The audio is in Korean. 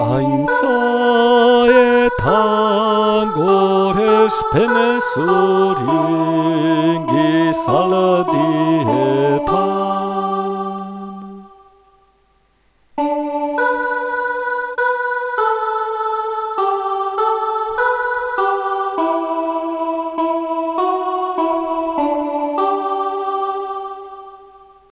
Ainsae tangores penesur ingis